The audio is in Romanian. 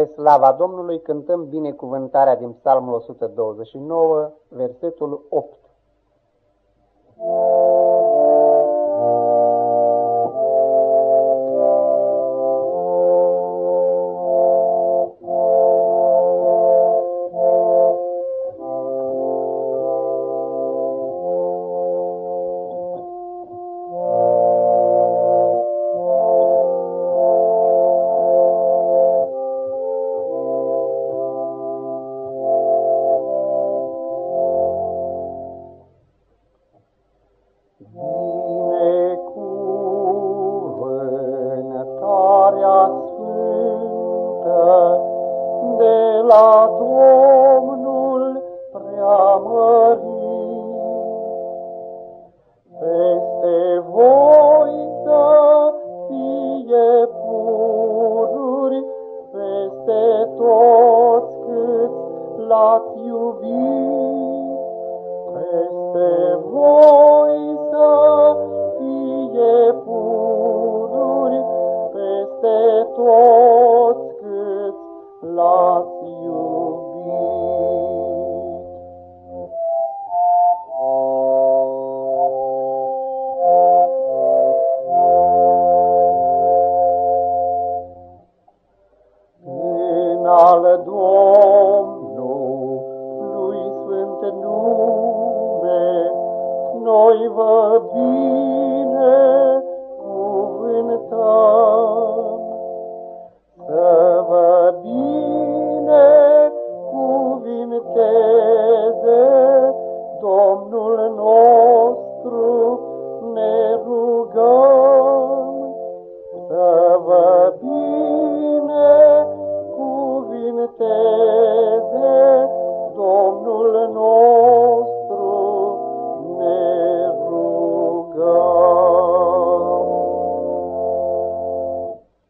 Spre slava Domnului cântăm binecuvântarea din Psalmul 129, versetul 8. Binecuvântarea sfântă de la Domnul preamărit. Peste voi să fie pururi, peste toți câți l-ați iubit. Peste toți câți l-ați iubit. În al Domnului Sfânt nume, noi vă bine happy.